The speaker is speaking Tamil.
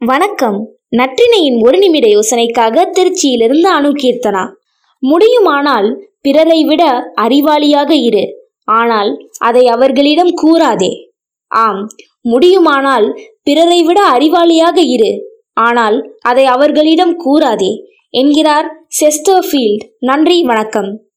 வணக்கம். நற்றினையின் ஒரு நிமிட யோசனைக்காக திருச்சியிலிருந்து அணு கீர்த்தனா முடியுமானால் பிறரை விட அறிவாளியாக இரு. ஆனால் அதை அவர்களிடம் கூறாதே. ஆம் முடியுமானால் பிறரை விட அறிவாளியாக இரு. ஆனால் அதை அவர்களிடம் கூறாதே. என்கிறார் செஸ்டர்ஃபீல்ட். நன்றி வணக்கம்.